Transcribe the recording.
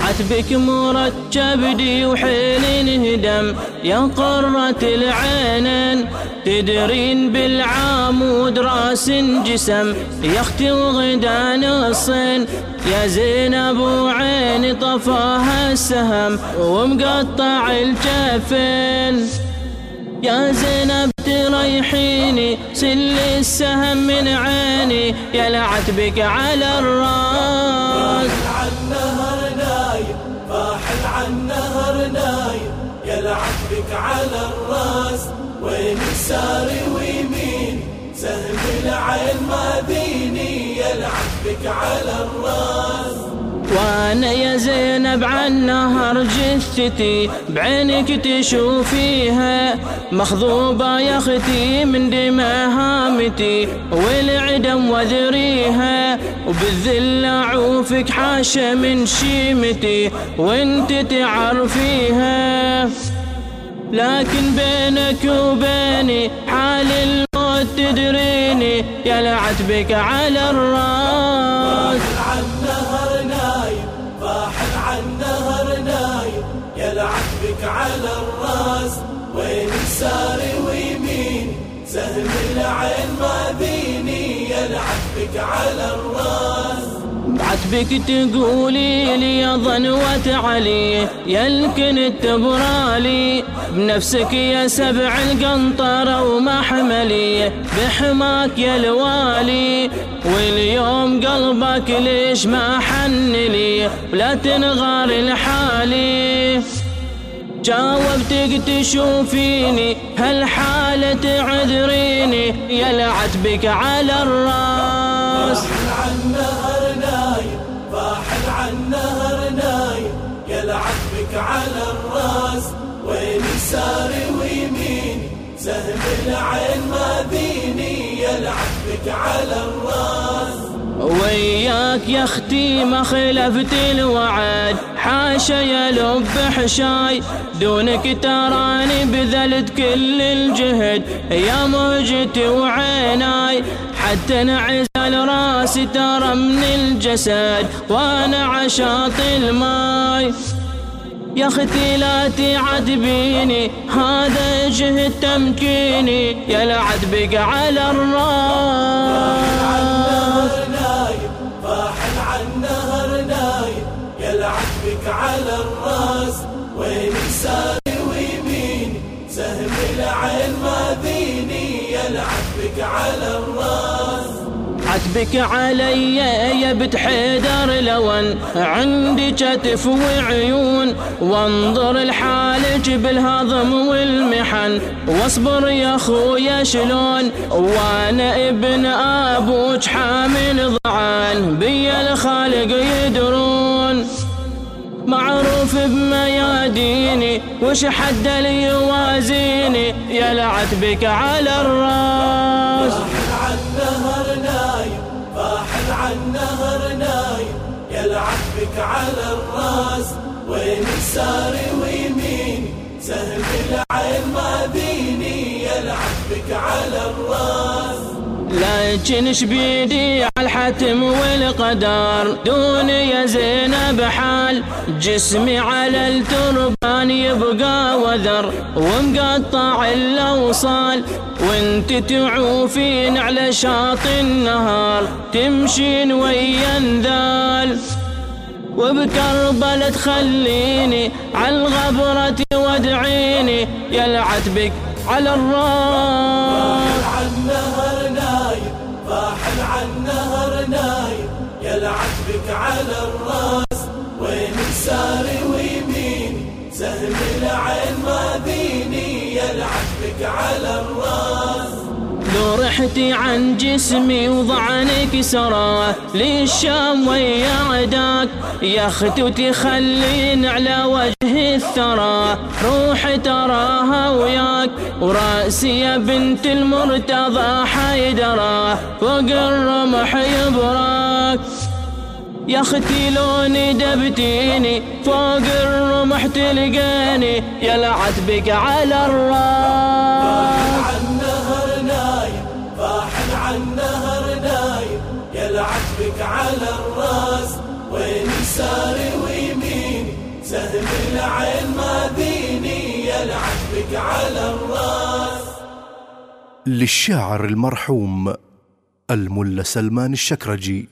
عتبك مركب دي وحيل انهدم يا قرة العينين تدرين بالعامود راس جسم يا أختي وغدا نصين يا زينب وعيني طفاها السهم ومقطع الجفين. يا زينب سل السهم من عيني يا لعتبك على الراس. عن نهر نايم فاحل عن نهر نايم يا لعتبك على الراس وين يساري ويمين سهم العين ما ديني يا لعتبك على الراس. وأنا يا زينب عن نهر جثتي بعينك تشوفيها. مخضوبة يا أختي من دماء هامتي والعدم وذريها. وبالذل أعوفك حاشا من شيمتي وانت تعرفيها. لكن بينك وبيني حال الموت تدريني يا لعتبك على الراس. يا لعتبك على الراس وين يساري ويمين سهم العين ما ديني يا لعتبك على الراس. عتبك تقولي لي يا ظنوة علي يلكن تبرالي بنفسك يا سبع القنطرة ومحملي بحماك يا الوالي. واليوم قلبك ليش ما حن لي؟ ولا تنغار لحالي. جاوبتك تشوفيني هالحالة تعذريني. يا لعتبك على الراس. لعتبك على الرأس وين يساري ويمين؟ سهم العين ما ديني يا لعتبك على الرأس. وياك يا أختي ما خلفت الوعد حاشا يا لب حشاي. دونك تراني بذلت كل الجهد يا موجتي وعيناي. حتى انعزل راسي ترى من الجسد وأنا عشاط الماي. يا أختي لا تعذبيني هذا جهد تمكيني. يا لعذبك على الراس فاحل عن نهر نايم يا لعتبك على الراس. وين يساري ويمين سهم العين ما ديني يا لعتبك على الراس. عتبك علي يا بنت حيدر لون عندي كتف وعيون. وانظر لحالك بالهضم والمحن. واصبر يا خويا شلون؟ وأنا ابن أبوك حامل ضعان. بي الخالق يدرون. معروف بمياديني. وش حد اللي يوازيني يا لعتبك على الرأس. لعتبك على الراس وين يساري ويمين سهم العين ما ديني يا لعتبك على الراس. لكن شبيدي الحتم والقدر دوني يا زينب حال. جسمي على التربان يبقى وذر ومقطع الأوصال. وانت تعوفين على شاطئ النهار تمشين ويا انذال. وبكربلة تخليني على الغبرة وادعيني يا العتبك على الراس عن نهر نايم فاحل عن نهر نايم يا لعتبك على الراس وين يساري ويمين سهم العين ما ديني يا لعتبك على الراس. لو رحتي عن جسمي وضعنك سراه للشام ويا عداك. يا أختي خلين على وجه الثرى. روحي تراها وياك. ورأسي يا بنت المرتضى حيدراه فوق الرمح يبراك. يا أختي لوني دبتيني فوق الرمح تلقاني. يا لعتبك على الراس. فاحل عن نهر نايم يا لعتبك على الراس. وين يساري ويمين سهم العين ما ديني يلعب بك على الراس. للشاعر المرحوم الملا سلمان الشكرجي.